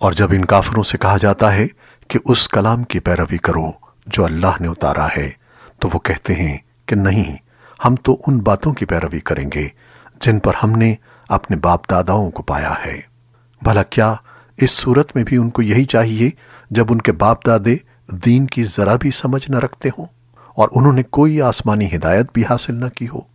اور جب ان کافروں سے کہا جاتا ہے کہ اس کلام کی پیروی کرو جو اللہ نے اتارا ہے، تو وہ کہتے ہیں کہ نہیں، ہم تو ان باتوں کی پیروی کریں گے جن پر ہم نے اپنے باپ داداؤں کو پایا ہے۔ بھلا کیا اس صورت میں بھی ان کو یہی چاہیے جب ان کے باپ دادے دین کی ذرا بھی سمجھ نہ رکھتے ہوں اور انہوں نے کوئی آسمانی ہدایت بھی حاصل نہ کی ہو؟